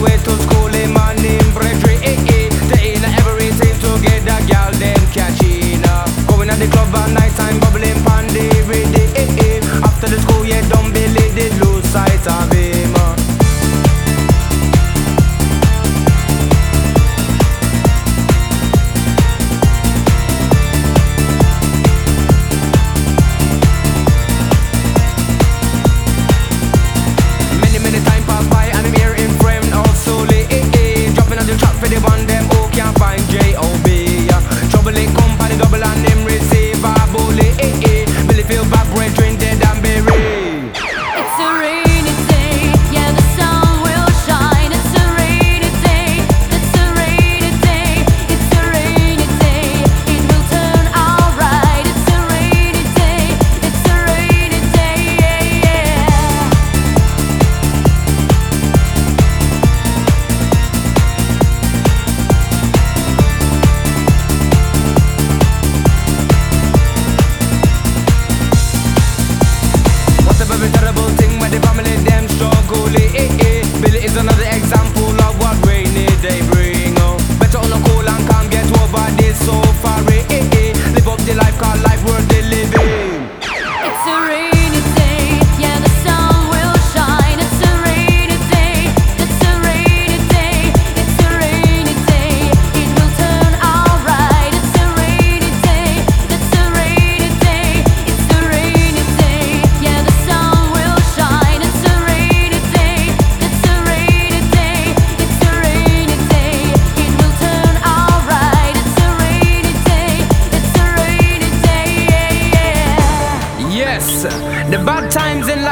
way to school eh, in eh, eh. girl, catching uh. Going at the club at night time, bubbling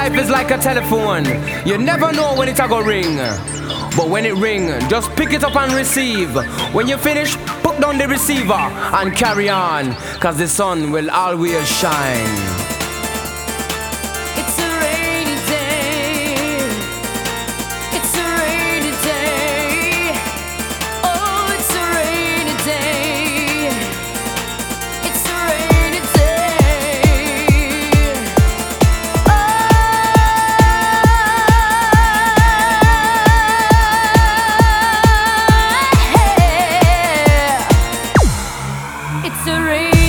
life is like a telephone. You never know when it's a go ring. But when it ring, just pick it up and receive. When you finish, put down the receiver and carry on. Cause the sun will always shine. It's a rain.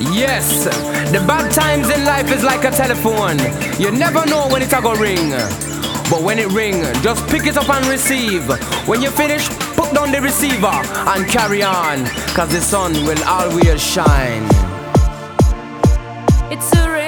Yes, the bad times in life is like a telephone. You never know when it's a go ring. But when it ring, just pick it up and receive. When you finish, put down the receiver and carry on. Cause the sun will always shine. It's a rainy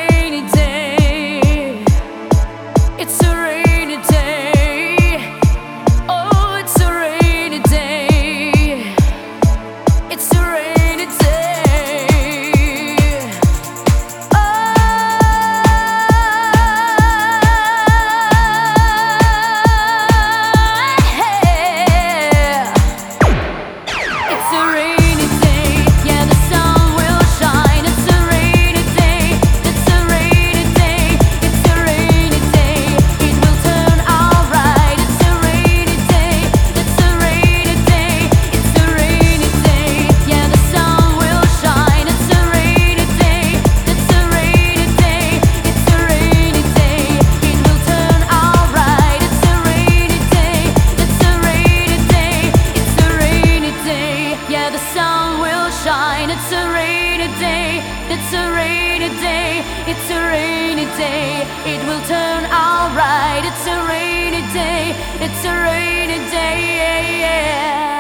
it's a rainy day. It will turn alright. It's a rainy day, it's a rainy day, yeah, yeah.